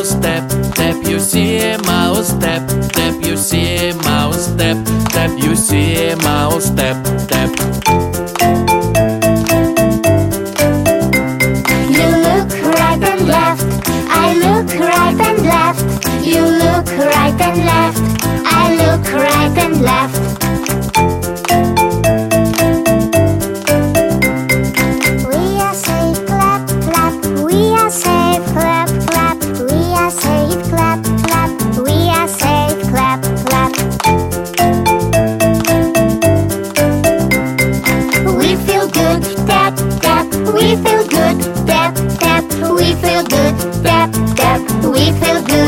mouse step, step you see a mouse step, step you see a mouse step, step you see a mouse step, step. you look right and left i look right and left you look right and left i look right and left feel good, tap, tap. We feel good.